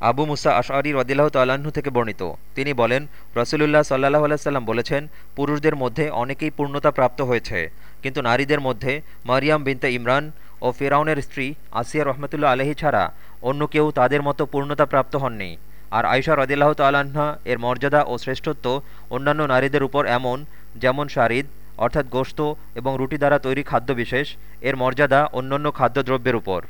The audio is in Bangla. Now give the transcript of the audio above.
আবু মুসা আশআরি রদিল্লাহ তাল্লাহ্ন থেকে বর্ণিত। তিনি বলেন, রসুলুল্লাহ সাল্লাহ আলাইসাল্লাম বলেছেন, পুরুষদের মধ্যে অনেকেই পূর্ণতা প্রাপ্ত হয়েছে, কিন্তু নারীদের মধ্যে মারিয়াম বিনতে ইমরান ও ফেরাউনের স্ত্রী আসিয়া রহমতুল্লাহ আলহি ছাড়া অন্য কেউ তাদের মতো পূর্ণতা প্রাপ্ত হননি। আর আয়সা রদিল্লাহ তাল্লাহা এর মর্যাদা ও শ্রেষ্ঠত্ব অন্যান্য নারীদের উপর এমন, যেমন শারিদ, অর্থাৎ গোশত এবং রুটি দ্বারা তৈরি খাদ্য বিশেষ এর মর্যাদা অন্যান্য খাদ্যদ্রব্যের উপর।